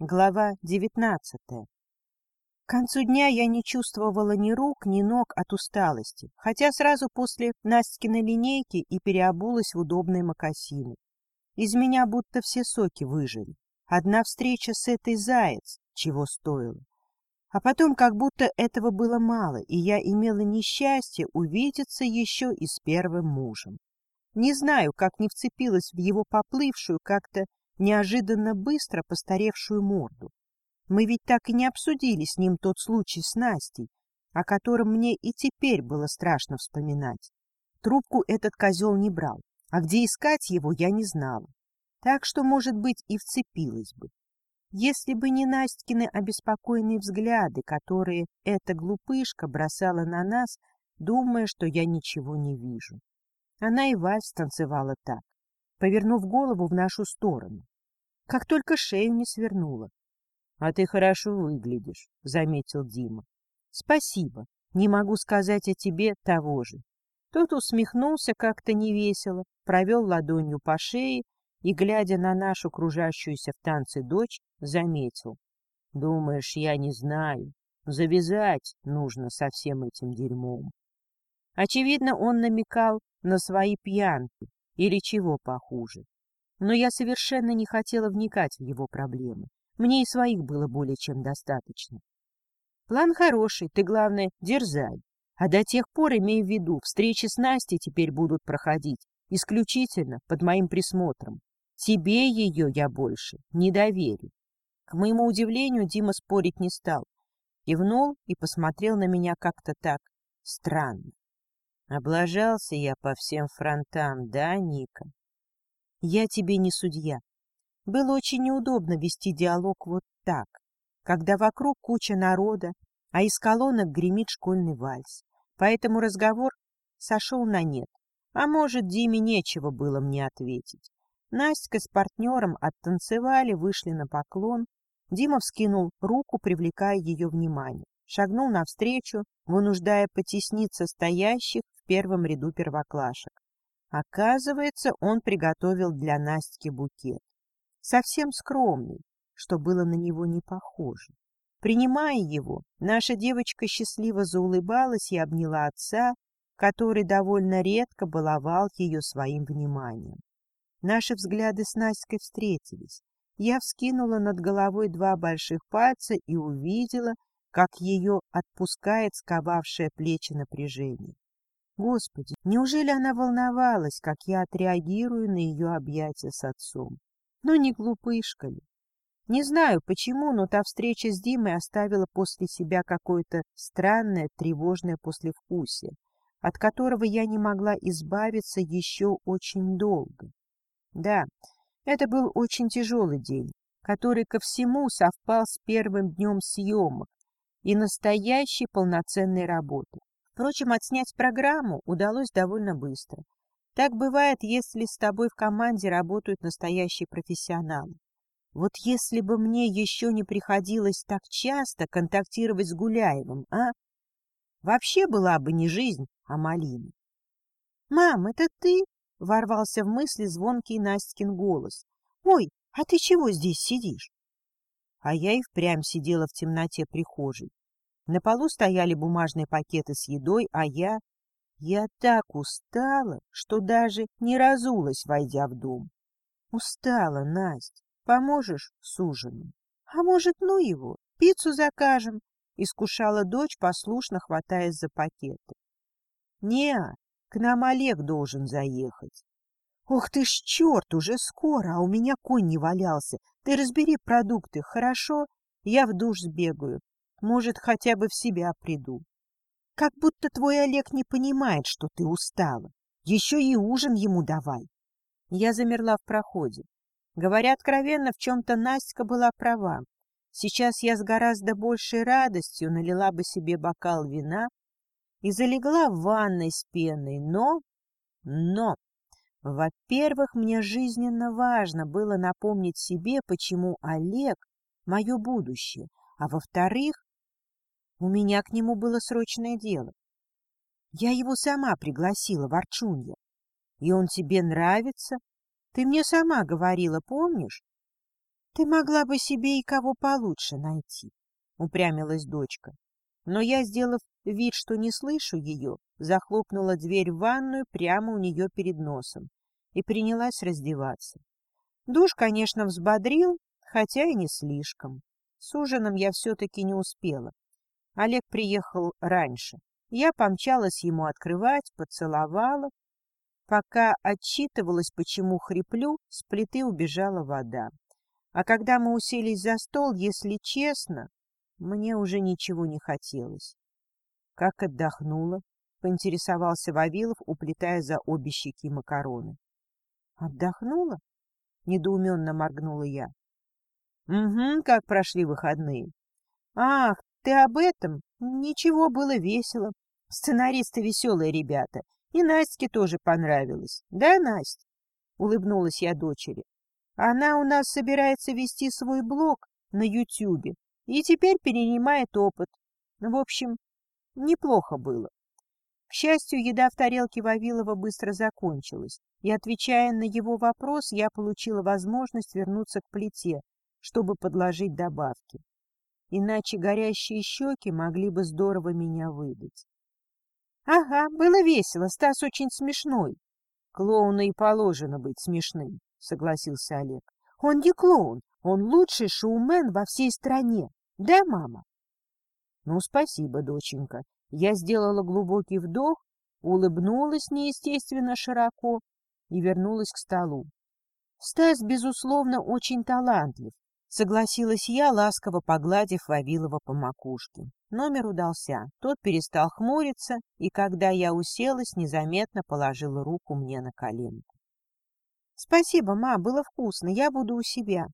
Глава девятнадцатая. К концу дня я не чувствовала ни рук, ни ног от усталости, хотя сразу после Настькиной линейки и переобулась в удобные мокасины. Из меня будто все соки выжили. Одна встреча с этой заяц чего стоила. А потом как будто этого было мало, и я имела несчастье увидеться еще и с первым мужем. Не знаю, как не вцепилась в его поплывшую, как-то неожиданно быстро постаревшую морду. Мы ведь так и не обсудили с ним тот случай с Настей, о котором мне и теперь было страшно вспоминать. Трубку этот козел не брал, а где искать его я не знала. Так что, может быть, и вцепилась бы. Если бы не Настькины обеспокоенные взгляды, которые эта глупышка бросала на нас, думая, что я ничего не вижу. Она и вальс танцевала так, повернув голову в нашу сторону как только шею не свернула. — А ты хорошо выглядишь, — заметил Дима. — Спасибо. Не могу сказать о тебе того же. Тот усмехнулся как-то невесело, провел ладонью по шее и, глядя на нашу кружащуюся в танце дочь, заметил. — Думаешь, я не знаю? Завязать нужно со всем этим дерьмом. Очевидно, он намекал на свои пьянки или чего похуже. Но я совершенно не хотела вникать в его проблемы. Мне и своих было более чем достаточно. План хороший, ты, главное, дерзай. А до тех пор, имей в виду, встречи с Настей теперь будут проходить исключительно под моим присмотром. Тебе ее я больше не доверю. К моему удивлению, Дима спорить не стал. Кивнул и посмотрел на меня как-то так странно. Облажался я по всем фронтам, да, Ника? Я тебе не судья. Было очень неудобно вести диалог вот так, когда вокруг куча народа, а из колонок гремит школьный вальс. Поэтому разговор сошел на нет. А может, Диме нечего было мне ответить. Настя с партнером оттанцевали, вышли на поклон. Дима вскинул руку, привлекая ее внимание. Шагнул навстречу, вынуждая потесниться стоящих в первом ряду первоклашек. Оказывается, он приготовил для Настики букет. Совсем скромный, что было на него не похоже. Принимая его, наша девочка счастливо заулыбалась и обняла отца, который довольно редко баловал ее своим вниманием. Наши взгляды с Настей встретились. Я вскинула над головой два больших пальца и увидела, как ее отпускает сковавшее плечи напряжение. Господи, неужели она волновалась, как я отреагирую на ее объятия с отцом? Ну, не глупышка ли? Не знаю почему, но та встреча с Димой оставила после себя какое-то странное, тревожное послевкусие, от которого я не могла избавиться еще очень долго. Да, это был очень тяжелый день, который ко всему совпал с первым днем съемок и настоящей полноценной работы. Впрочем, отснять программу удалось довольно быстро. Так бывает, если с тобой в команде работают настоящие профессионалы. Вот если бы мне еще не приходилось так часто контактировать с Гуляевым, а? Вообще была бы не жизнь, а малина. — Мам, это ты? — ворвался в мысли звонкий Настькин голос. — Ой, а ты чего здесь сидишь? А я и впрямь сидела в темноте прихожей. На полу стояли бумажные пакеты с едой, а я... Я так устала, что даже не разулась, войдя в дом. Устала, Настя. Поможешь с ужином? А может, ну его, пиццу закажем? Искушала дочь, послушно хватаясь за пакеты. Не, к нам Олег должен заехать. Ох ты ж черт, уже скоро, а у меня конь не валялся. Ты разбери продукты, хорошо? Я в душ сбегаю. Может, хотя бы в себя приду. Как будто твой Олег не понимает, что ты устала. Еще и ужин ему давай. Я замерла в проходе. Говоря откровенно, в чем-то Настя была права. Сейчас я с гораздо большей радостью налила бы себе бокал вина и залегла в ванной с пеной, но... Но... Во-первых, мне жизненно важно было напомнить себе, почему Олег — мое будущее, а во-вторых, у меня к нему было срочное дело. Я его сама пригласила, Ворчунья. И он тебе нравится? Ты мне сама говорила, помнишь? — Ты могла бы себе и кого получше найти, — упрямилась дочка. Но я, сделав вид, что не слышу ее, захлопнула дверь в ванную прямо у нее перед носом и принялась раздеваться. Душ, конечно, взбодрил, хотя и не слишком. С ужином я все-таки не успела. Олег приехал раньше. Я помчалась ему открывать, поцеловала. Пока отчитывалась, почему хриплю, с плиты убежала вода. А когда мы уселись за стол, если честно, мне уже ничего не хотелось. Как отдохнула, поинтересовался Вавилов, уплетая за обе щеки макароны. Отдохнула? Недоуменно моргнула я. Угу, как прошли выходные. Ах, ты об этом? Ничего, было весело. Сценаристы веселые ребята. И Настке тоже понравилось. Да, Настя? Улыбнулась я дочери. Она у нас собирается вести свой блог на Ютьюбе и теперь перенимает опыт. В общем, неплохо было. К счастью, еда в тарелке Вавилова быстро закончилась, и, отвечая на его вопрос, я получила возможность вернуться к плите, чтобы подложить добавки. Иначе горящие щеки могли бы здорово меня выдать. — Ага, было весело, Стас очень смешной. — Клоуну и положено быть смешным, — согласился Олег. — Он не клоун, он лучший шоумен во всей стране. Да, мама? — Ну, спасибо, доченька. Я сделала глубокий вдох, улыбнулась неестественно широко и вернулась к столу. Стас, безусловно, очень талантлив, согласилась я, ласково погладив Вавилова по макушке. Номер удался. Тот перестал хмуриться, и когда я уселась, незаметно положила руку мне на коленку. — Спасибо, ма, было вкусно, я буду у себя.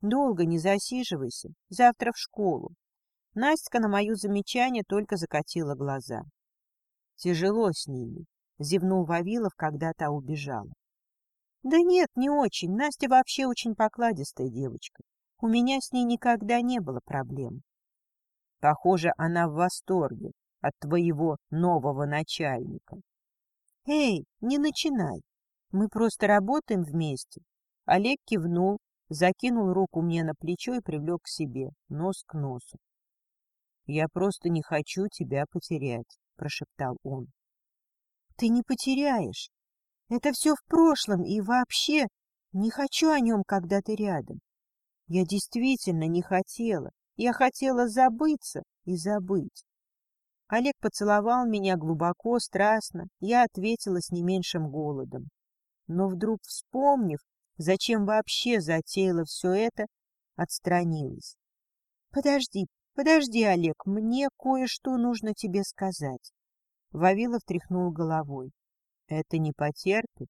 Долго не засиживайся, завтра в школу. Настя на мое замечание только закатила глаза. Тяжело с ними, зевнул Вавилов, когда та убежала. Да нет, не очень. Настя вообще очень покладистая девочка. У меня с ней никогда не было проблем. Похоже, она в восторге от твоего нового начальника. Эй, не начинай. Мы просто работаем вместе. Олег кивнул, закинул руку мне на плечо и привлек к себе, нос к носу. «Я просто не хочу тебя потерять», — прошептал он. «Ты не потеряешь. Это все в прошлом, и вообще не хочу о нем, когда ты рядом. Я действительно не хотела. Я хотела забыться и забыть». Олег поцеловал меня глубоко, страстно. Я ответила с не меньшим голодом. Но вдруг, вспомнив, зачем вообще затеяла все это, отстранилась. — Подожди, Подожди, Олег, мне кое-что нужно тебе сказать. Вавилов тряхнул головой. Это не потерпит.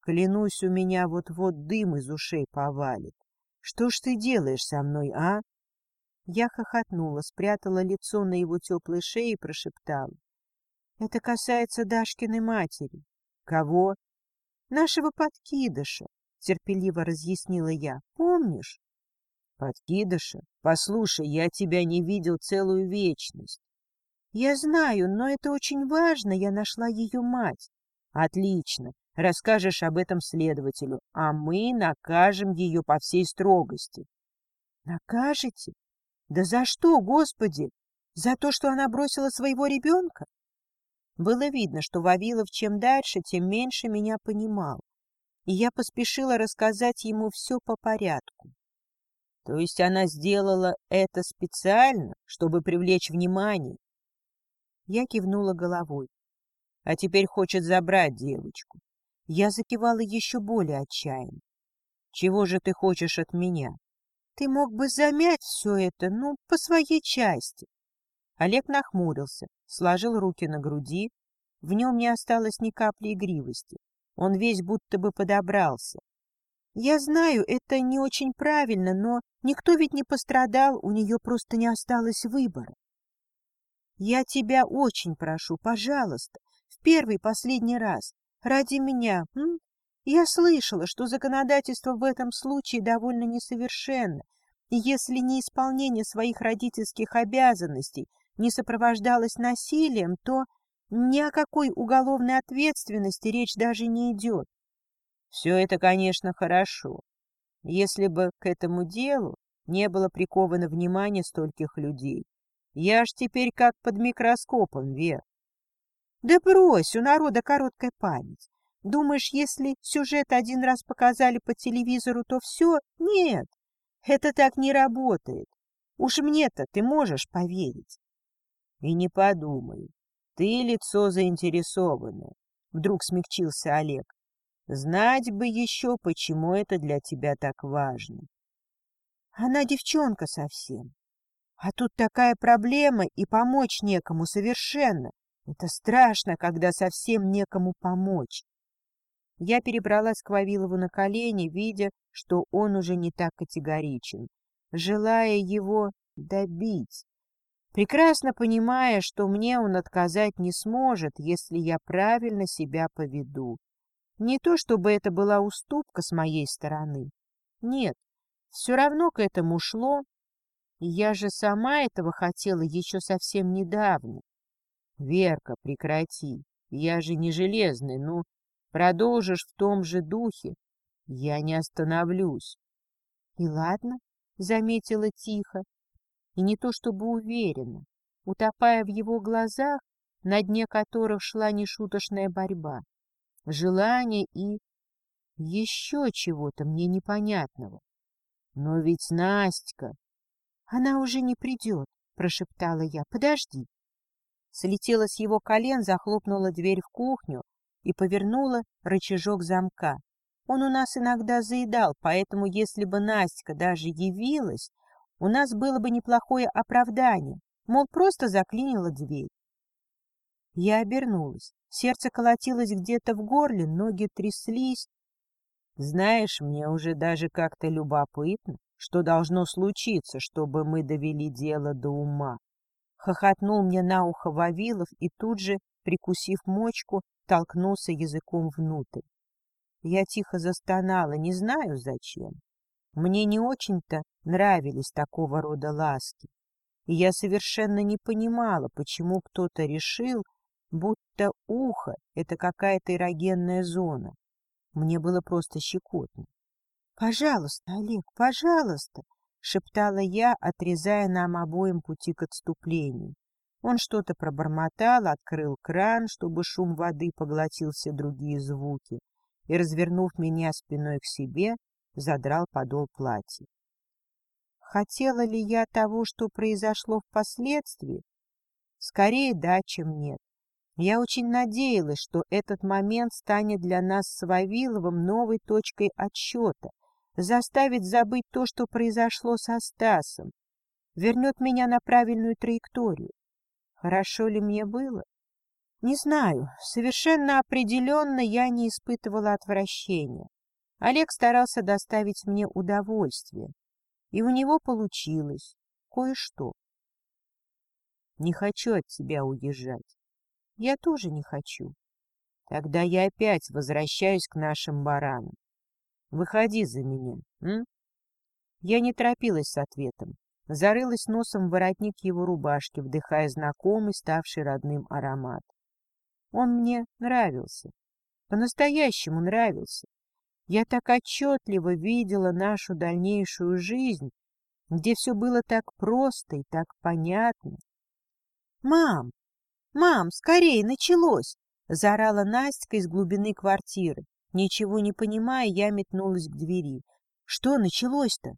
Клянусь, у меня вот-вот дым из ушей повалит. Что ж ты делаешь со мной, а? Я хохотнула, спрятала лицо на его теплой шее и прошептала. Это касается Дашкиной матери. Кого? Нашего подкидыша, терпеливо разъяснила я. Помнишь? Подкидыша? Послушай, я тебя не видел целую вечность. Я знаю, но это очень важно, я нашла ее мать. Отлично. Расскажешь об этом следователю, а мы накажем ее по всей строгости. Накажете? Да за что, Господи? За то, что она бросила своего ребенка? Было видно, что Вавилов чем дальше, тем меньше меня понимал, и я поспешила рассказать ему все по порядку. То есть она сделала это специально, чтобы привлечь внимание? Я кивнула головой. А теперь хочет забрать девочку. Я закивала еще более отчаянно. Чего же ты хочешь от меня? Ты мог бы замять все это, ну, по своей части. Олег нахмурился, сложил руки на груди. В нем не осталось ни капли игривости. Он весь будто бы подобрался. Я знаю, это не очень правильно, но никто ведь не пострадал, у нее просто не осталось выбора. Я тебя очень прошу, пожалуйста, в первый последний раз, ради меня. М? Я слышала, что законодательство в этом случае довольно несовершенно, и если неисполнение своих родительских обязанностей не сопровождалось насилием, то ни о какой уголовной ответственности речь даже не идет. Все это, конечно, хорошо. если бы к этому делу не было приковано внимание стольких людей. Я ж теперь как под микроскопом, Вер. Да брось, у народа короткая память. Думаешь, если сюжет один раз показали по телевизору, то все? Нет, это так не работает. Уж мне-то ты можешь поверить. И не подумай, ты лицо заинтересованное. Вдруг смягчился Олег. Знать бы еще, почему это для тебя так важно. Она девчонка совсем. А тут такая проблема, и помочь некому совершенно. Это страшно, когда совсем некому помочь. Я перебралась к Вавилову на колени, видя, что он уже не так категоричен, желая его добить, прекрасно понимая, что мне он отказать не сможет, если я правильно себя поведу. Не то чтобы это была уступка с моей стороны. Нет, все равно к этому шло, я же сама этого хотела еще совсем недавно. Верка, прекрати. Я же не железный, ну, продолжишь в том же духе. Я не остановлюсь. И ладно, заметила тихо, и не то чтобы уверенно, утопая в его глазах, на дне которых шла нешуточная борьба, желание и еще чего-то мне непонятного. Но ведь Настя... Она уже не придет, прошептала я. Подожди слетела с его колен, захлопнула дверь в кухню и повернула рычажок замка. Он у нас иногда заедал, поэтому если бы Настя даже явилась, у нас было бы неплохое оправдание, мол, просто заклинила дверь. Я обернулась. Сердце колотилось где-то в горле, ноги тряслись. Знаешь, мне уже даже как-то любопытно, что должно случиться, чтобы мы довели дело до ума. Хохотнул мне на ухо Вавилов и тут же, прикусив мочку, толкнулся языком внутрь. Я тихо застонала, не знаю зачем. Мне не очень-то нравились такого рода ласки, и я совершенно не понимала, почему кто-то решил, будто ухо — это какая-то эрогенная зона. Мне было просто щекотно. — Пожалуйста, Олег, пожалуйста! — шептала я, отрезая нам обоим пути к отступлению. Он что-то пробормотал, открыл кран, чтобы шум воды поглотил все другие звуки, и, развернув меня спиной к себе, задрал подол платья. Хотела ли я того, что произошло впоследствии? Скорее да, чем нет. Я очень надеялась, что этот момент станет для нас с Вавиловым новой точкой отсчета, заставит забыть то, что произошло со Стасом, вернет меня на правильную траекторию. Хорошо ли мне было? Не знаю, совершенно определенно я не испытывала отвращения. Олег старался доставить мне удовольствие, и у него получилось кое-что. Не хочу от тебя уезжать. Я тоже не хочу. Тогда я опять возвращаюсь к нашим баранам. Выходи за меня, м? Я не торопилась с ответом. Зарылась носом в воротник его рубашки, вдыхая знакомый, ставший родным аромат. Он мне нравился. По-настоящему нравился. Я так отчетливо видела нашу дальнейшую жизнь, где все было так просто и так понятно. «Мам! Мам, скорее, началось!» — заорала Настя из глубины квартиры. Ничего не понимая, я метнулась к двери. Что началось-то?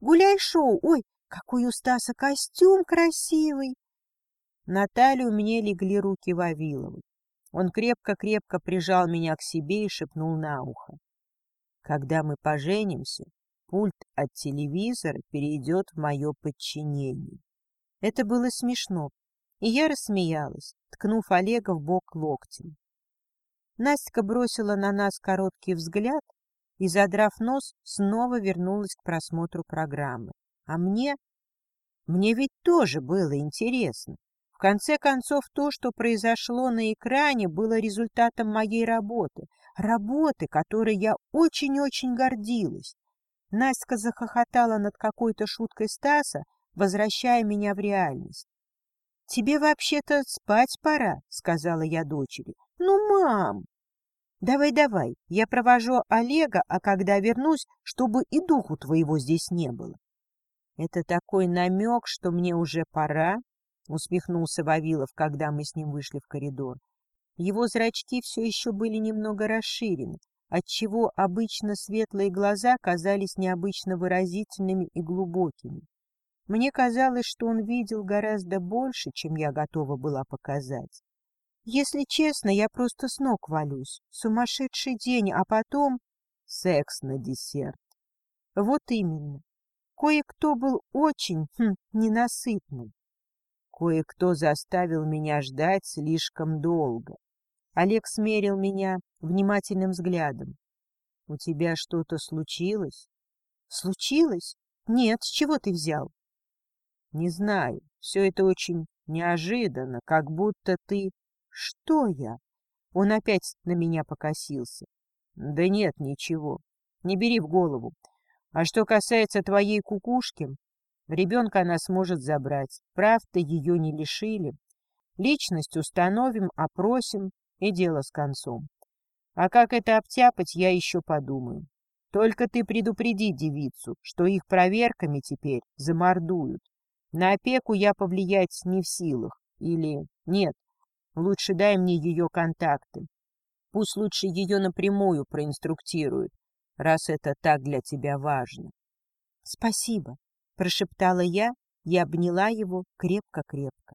Гуляй-шоу! Ой, какой у Стаса костюм красивый! На талию мне легли руки Вавиловой. Он крепко-крепко прижал меня к себе и шепнул на ухо. Когда мы поженимся, пульт от телевизора перейдет в мое подчинение. Это было смешно, и я рассмеялась, ткнув Олега в бок локтем. Настя бросила на нас короткий взгляд и, задрав нос, снова вернулась к просмотру программы. А мне... Мне ведь тоже было интересно. В конце концов, то, что произошло на экране, было результатом моей работы. Работы, которой я очень-очень гордилась. Настя захохотала над какой-то шуткой Стаса, возвращая меня в реальность. — Тебе вообще-то спать пора, — сказала я дочери. — Ну, мам! Давай-давай, я провожу Олега, а когда вернусь, чтобы и духу твоего здесь не было. Это такой намек, что мне уже пора, — усмехнулся Вавилов, когда мы с ним вышли в коридор. Его зрачки все еще были немного расширены, отчего обычно светлые глаза казались необычно выразительными и глубокими. Мне казалось, что он видел гораздо больше, чем я готова была показать. Если честно, я просто с ног валюсь. Сумасшедший день, а потом... Секс на десерт. Вот именно. Кое-кто был очень хм, ненасытный. Кое-кто заставил меня ждать слишком долго. Олег смерил меня внимательным взглядом. — У тебя что-то случилось? — Случилось? Нет, с чего ты взял? — Не знаю. Все это очень неожиданно, как будто ты... Что я? Он опять на меня покосился. — Да нет, ничего. Не бери в голову. А что касается твоей кукушки, ребенка она сможет забрать. Прав-то ее не лишили. Личность установим, опросим, и дело с концом. А как это обтяпать, я еще подумаю. Только ты предупреди девицу, что их проверками теперь замордуют. На опеку я повлиять не в силах. Или нет, лучше дай мне ее контакты. Пусть лучше ее напрямую проинструктируют, раз это так для тебя важно. — Спасибо, — прошептала я и обняла его крепко-крепко.